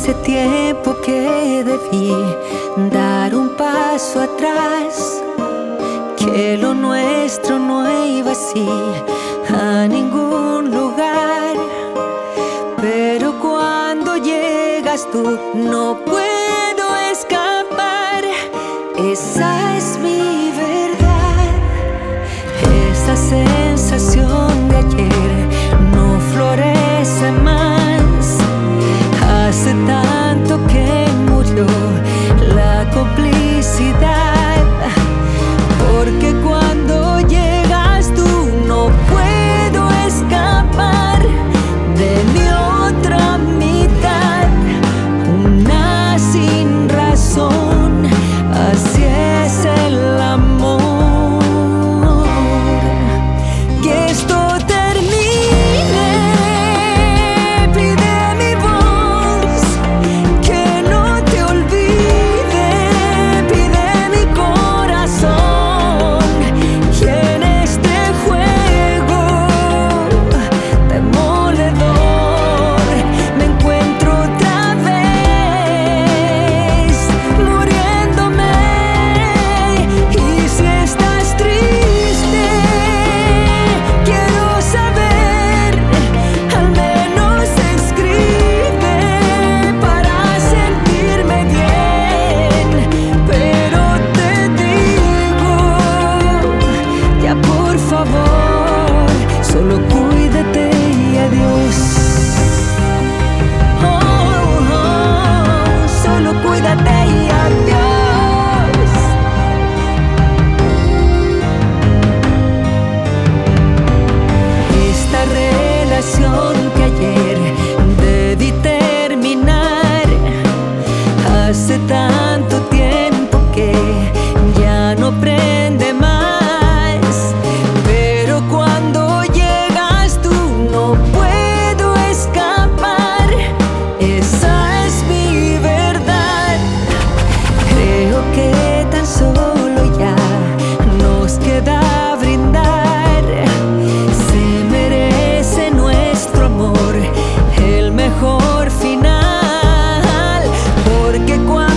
Hace tiempo que debí dar un paso atrás, que lo nuestro no iba así a ningún lugar. Pero cuando llegas tú no puedo escapar, esa que cuando